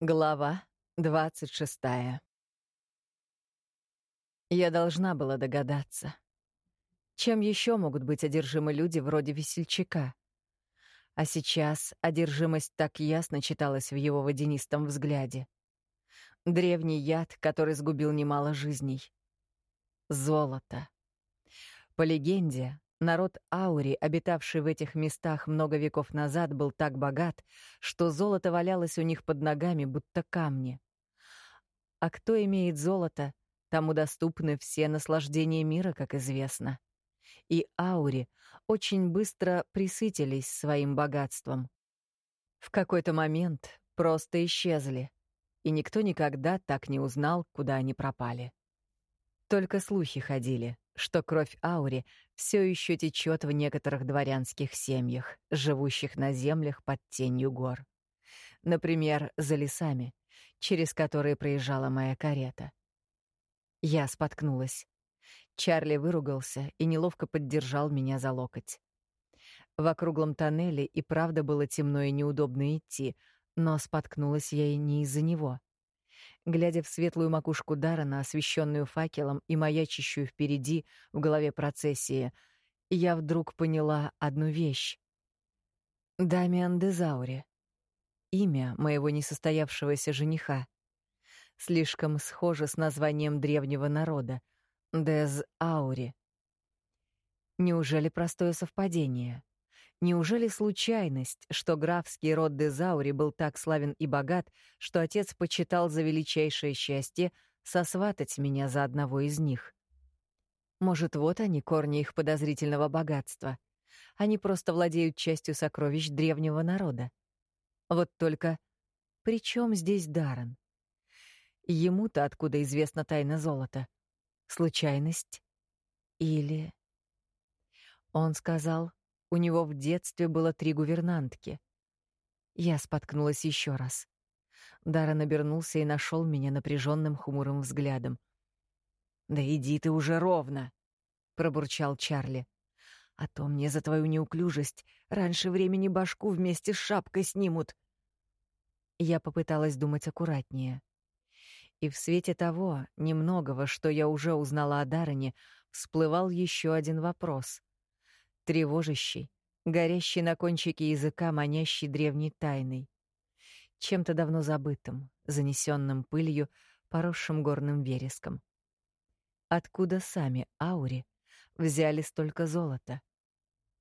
Глава 26. Я должна была догадаться. Чем еще могут быть одержимы люди вроде весельчака? А сейчас одержимость так ясно читалась в его водянистом взгляде. Древний яд, который сгубил немало жизней. Золото. По легенде, Народ Аури, обитавший в этих местах много веков назад, был так богат, что золото валялось у них под ногами, будто камни. А кто имеет золото, тому доступны все наслаждения мира, как известно. И Аури очень быстро присытились своим богатством. В какой-то момент просто исчезли, и никто никогда так не узнал, куда они пропали. Только слухи ходили — что кровь Аури все еще течет в некоторых дворянских семьях, живущих на землях под тенью гор. Например, за лесами, через которые проезжала моя карета. Я споткнулась. Чарли выругался и неловко поддержал меня за локоть. В округлом тоннеле и правда было темно и неудобно идти, но споткнулась я и не из-за него. Глядя в светлую макушку Дарана, освещенную факелом и маячащую впереди в голове процессии, я вдруг поняла одну вещь. Дамиан Дезаури. Имя моего несостоявшегося жениха. Слишком схоже с названием древнего народа — Дез Аури. Неужели простое совпадение? Неужели случайность, что графский род Дезаури был так славен и богат, что отец почитал за величайшее счастье сосватать меня за одного из них? Может, вот они, корни их подозрительного богатства. Они просто владеют частью сокровищ древнего народа. Вот только при чем здесь Даррен? Ему-то откуда известна тайна золота? Случайность? Или... Он сказал, у него в детстве было три гувернантки. Я споткнулась еще раз. Даррен обернулся и нашел меня напряженным хмурым взглядом. «Да иди ты уже ровно!» — пробурчал Чарли. «А то мне за твою неуклюжесть раньше времени башку вместе с шапкой снимут». Я попыталась думать аккуратнее. И в свете того, немногого, что я уже узнала о Даррене, всплывал еще один вопрос тревожащий, горящий на кончике языка, манящий древней тайной, чем-то давно забытым, занесенным пылью, поросшим горным вереском. Откуда сами аури взяли столько золота?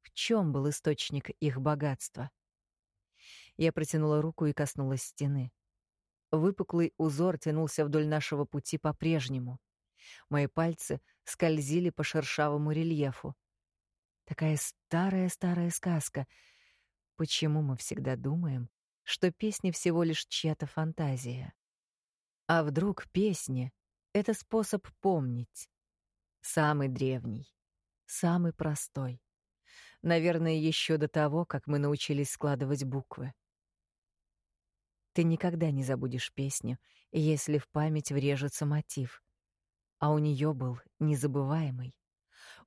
В чем был источник их богатства? Я протянула руку и коснулась стены. Выпуклый узор тянулся вдоль нашего пути по-прежнему. Мои пальцы скользили по шершавому рельефу. Такая старая-старая сказка. Почему мы всегда думаем, что песни всего лишь чья-то фантазия? А вдруг песни — это способ помнить? Самый древний, самый простой. Наверное, еще до того, как мы научились складывать буквы. Ты никогда не забудешь песню, если в память врежется мотив. А у нее был незабываемый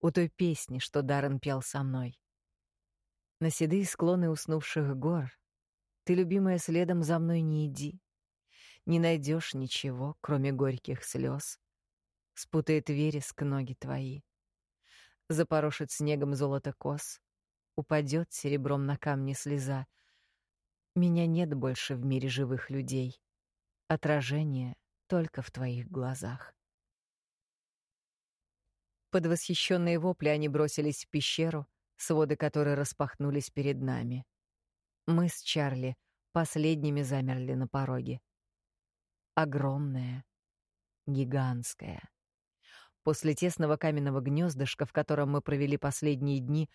у той песни, что Даррен пел со мной. На седые склоны уснувших гор ты, любимая, следом за мной не иди. Не найдешь ничего, кроме горьких слез. Спутает вереск ноги твои. Запорошит снегом золото кос. Упадет серебром на камни слеза. Меня нет больше в мире живых людей. Отражение только в твоих глазах. Под восхищенные вопли они бросились в пещеру, своды которой распахнулись перед нами. Мы с Чарли последними замерли на пороге. Огромная, гигантская. После тесного каменного гнездышка, в котором мы провели последние дни,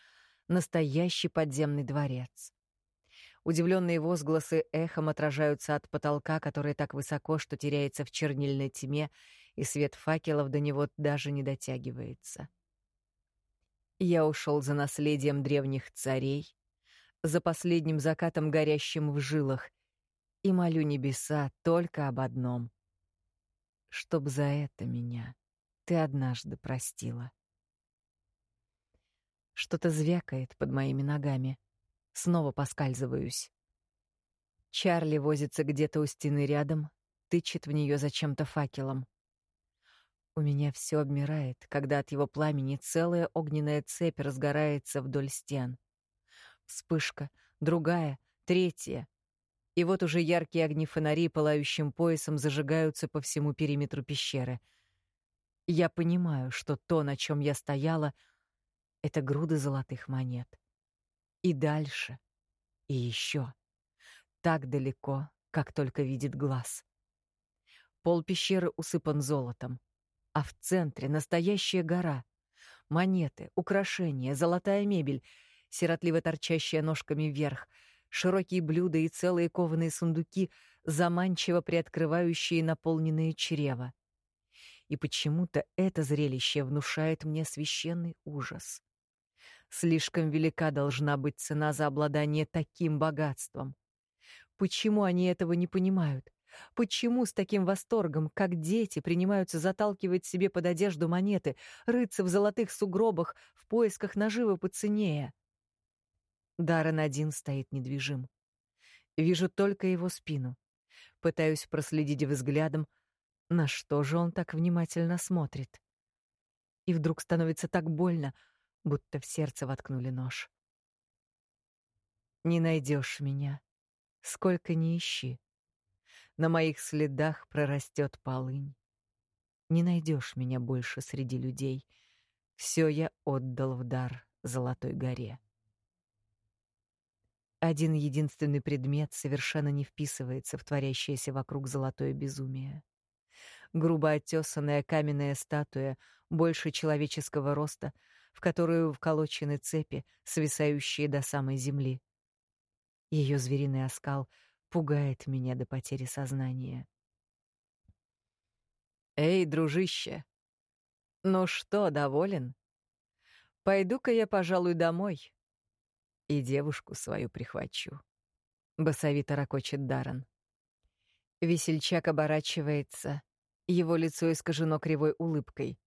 настоящий подземный дворец. Удивленные возгласы эхом отражаются от потолка, который так высоко, что теряется в чернильной тьме, и свет факелов до него даже не дотягивается. Я ушел за наследием древних царей, за последним закатом горящим в жилах, и молю небеса только об одном — чтоб за это меня ты однажды простила. Что-то звякает под моими ногами. Снова поскальзываюсь. Чарли возится где-то у стены рядом, тычет в нее зачем-то факелом. У меня все обмирает, когда от его пламени целая огненная цепь разгорается вдоль стен. Вспышка, другая, третья. И вот уже яркие огни фонарей пылающим поясом зажигаются по всему периметру пещеры. Я понимаю, что то, на чем я стояла, — это груды золотых монет. И дальше, и еще. Так далеко, как только видит глаз. Пол пещеры усыпан золотом, а в центре настоящая гора. Монеты, украшения, золотая мебель, сиротливо торчащая ножками вверх, широкие блюда и целые кованые сундуки, заманчиво приоткрывающие наполненные чрева. И почему-то это зрелище внушает мне священный ужас. Слишком велика должна быть цена за обладание таким богатством. Почему они этого не понимают? Почему с таким восторгом, как дети, принимаются заталкивать себе под одежду монеты, рыться в золотых сугробах в поисках наживы поценнее? Даррен один стоит недвижим. Вижу только его спину. Пытаюсь проследить взглядом, на что же он так внимательно смотрит. И вдруг становится так больно, будто в сердце воткнули нож. Не найдешь меня, сколько ни ищи. На моих следах прорастет полынь. Не найдешь меня больше среди людей. Все я отдал в дар Золотой горе. Один единственный предмет совершенно не вписывается в творящееся вокруг золотое безумие. Грубо оттесанная каменная статуя, больше человеческого роста, в которую вколочены цепи, свисающие до самой земли. Ее звериный оскал пугает меня до потери сознания. «Эй, дружище! Ну что, доволен? Пойду-ка я, пожалуй, домой и девушку свою прихвачу. Басовито ракочет Даран. Весельчак оборачивается, его лицо искажено кривой улыбкой.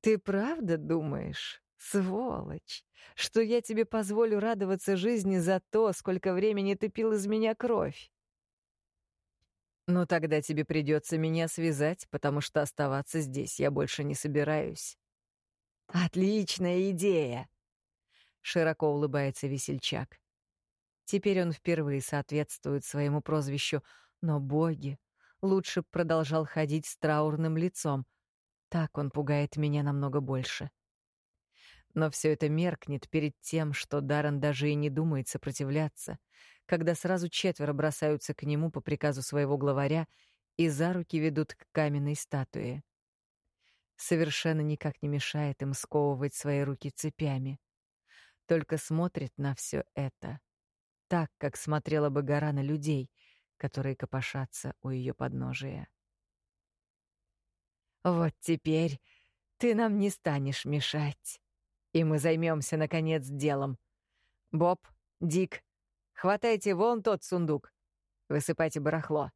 «Ты правда думаешь, сволочь, что я тебе позволю радоваться жизни за то, сколько времени ты пил из меня кровь?» «Ну тогда тебе придется меня связать, потому что оставаться здесь я больше не собираюсь». «Отличная идея!» широко улыбается весельчак. Теперь он впервые соответствует своему прозвищу, но боги, лучше продолжал ходить с траурным лицом. Так он пугает меня намного больше. Но все это меркнет перед тем, что Даррен даже и не думает сопротивляться, когда сразу четверо бросаются к нему по приказу своего главаря и за руки ведут к каменной статуе. Совершенно никак не мешает им сковывать свои руки цепями только смотрит на все это так, как смотрела бы гора на людей, которые копошатся у ее подножия. «Вот теперь ты нам не станешь мешать, и мы займемся наконец, делом. Боб, Дик, хватайте вон тот сундук, высыпайте барахло.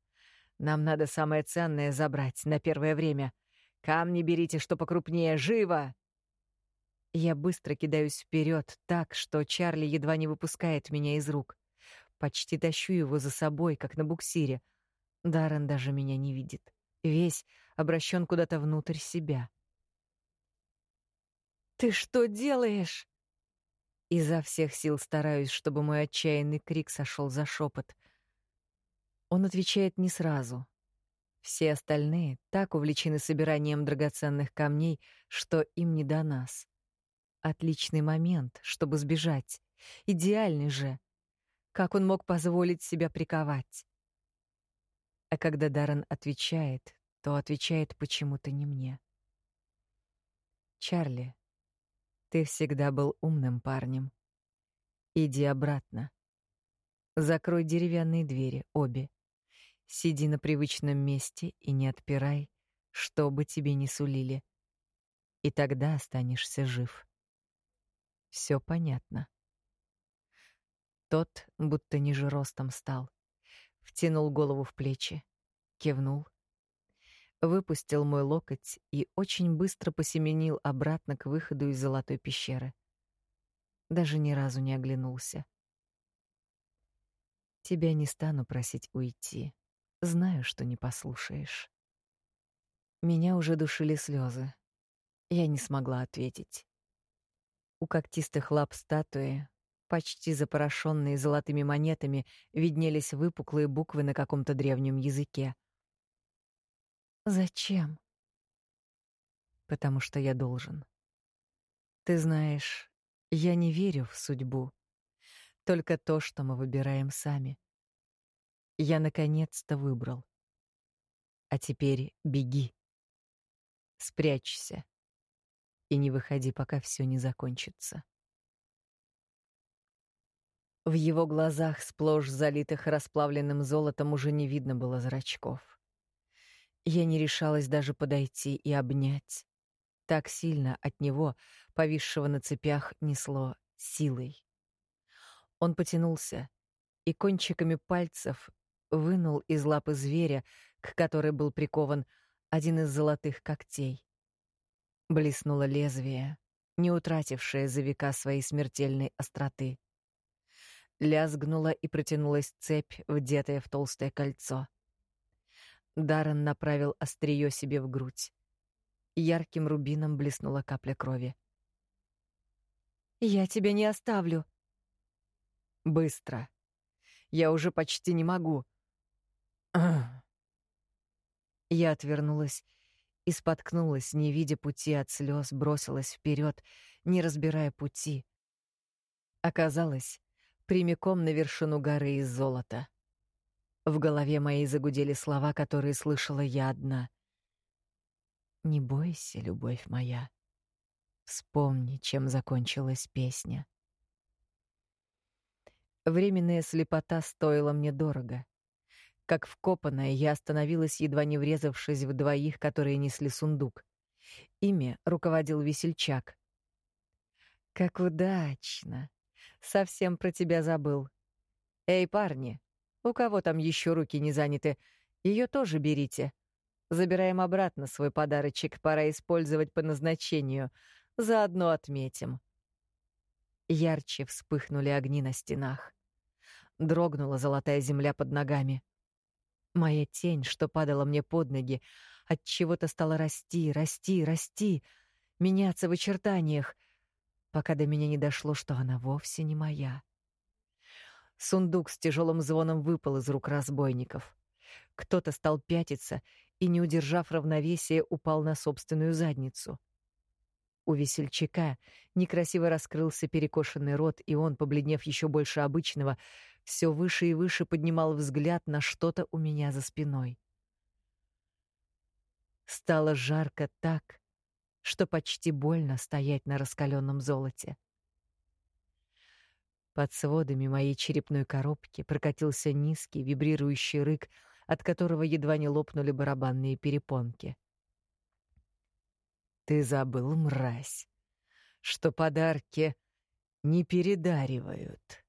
Нам надо самое ценное забрать на первое время. Камни берите, что покрупнее, живо!» Я быстро кидаюсь вперед, так, что Чарли едва не выпускает меня из рук. Почти тащу его за собой, как на буксире. Даррен даже меня не видит. Весь обращен куда-то внутрь себя. «Ты что делаешь?» Изо всех сил стараюсь, чтобы мой отчаянный крик сошел за шепот. Он отвечает не сразу. Все остальные так увлечены собиранием драгоценных камней, что им не до нас. Отличный момент, чтобы сбежать. Идеальный же. Как он мог позволить себя приковать? А когда Даррен отвечает, то отвечает почему-то не мне. Чарли, ты всегда был умным парнем. Иди обратно. Закрой деревянные двери, обе. Сиди на привычном месте и не отпирай, что бы тебе ни сулили. И тогда останешься жив. Все понятно. Тот будто ниже ростом стал. Втянул голову в плечи, кивнул. Выпустил мой локоть и очень быстро посеменил обратно к выходу из золотой пещеры. Даже ни разу не оглянулся. Тебя не стану просить уйти. Знаю, что не послушаешь. Меня уже душили слезы. Я не смогла ответить. У когтистых лап статуи, почти запорошенные золотыми монетами, виднелись выпуклые буквы на каком-то древнем языке. Зачем? Потому что я должен. Ты знаешь, я не верю в судьбу. Только то, что мы выбираем сами. Я наконец-то выбрал. А теперь беги. Спрячься. И не выходи, пока все не закончится. В его глазах, сплошь залитых расплавленным золотом, уже не видно было зрачков. Я не решалась даже подойти и обнять. Так сильно от него, повисшего на цепях, несло силой. Он потянулся и кончиками пальцев вынул из лапы зверя, к которой был прикован один из золотых когтей. Блеснуло лезвие, не утратившее за века своей смертельной остроты. Лязгнула и протянулась цепь, вдетая в толстое кольцо. Даррен направил острие себе в грудь. Ярким рубином блеснула капля крови. «Я тебя не оставлю!» «Быстро! Я уже почти не могу!» Я отвернулась и споткнулась, не видя пути от слез, бросилась вперед, не разбирая пути. Оказалось, прямиком на вершину горы из золота. В голове моей загудели слова, которые слышала я одна. «Не бойся, любовь моя. Вспомни, чем закончилась песня». Временная слепота стоила мне дорого. Как вкопанная, я остановилась, едва не врезавшись в двоих, которые несли сундук. Ими руководил весельчак. «Как удачно! Совсем про тебя забыл. Эй, парни, у кого там еще руки не заняты, ее тоже берите. Забираем обратно свой подарочек, пора использовать по назначению. Заодно отметим. Ярче вспыхнули огни на стенах. Дрогнула золотая земля под ногами. Моя тень, что падала мне под ноги, от чего-то стала расти, расти, расти, меняться в очертаниях, пока до меня не дошло, что она вовсе не моя. Сундук с тяжелым звоном выпал из рук разбойников. Кто-то стал пятиться и, не удержав равновесия, упал на собственную задницу. У весельчака некрасиво раскрылся перекошенный рот, и он, побледнев еще больше обычного, все выше и выше поднимал взгляд на что-то у меня за спиной. Стало жарко так, что почти больно стоять на раскаленном золоте. Под сводами моей черепной коробки прокатился низкий вибрирующий рык, от которого едва не лопнули барабанные перепонки. Ты забыл, мразь, что подарки не передаривают.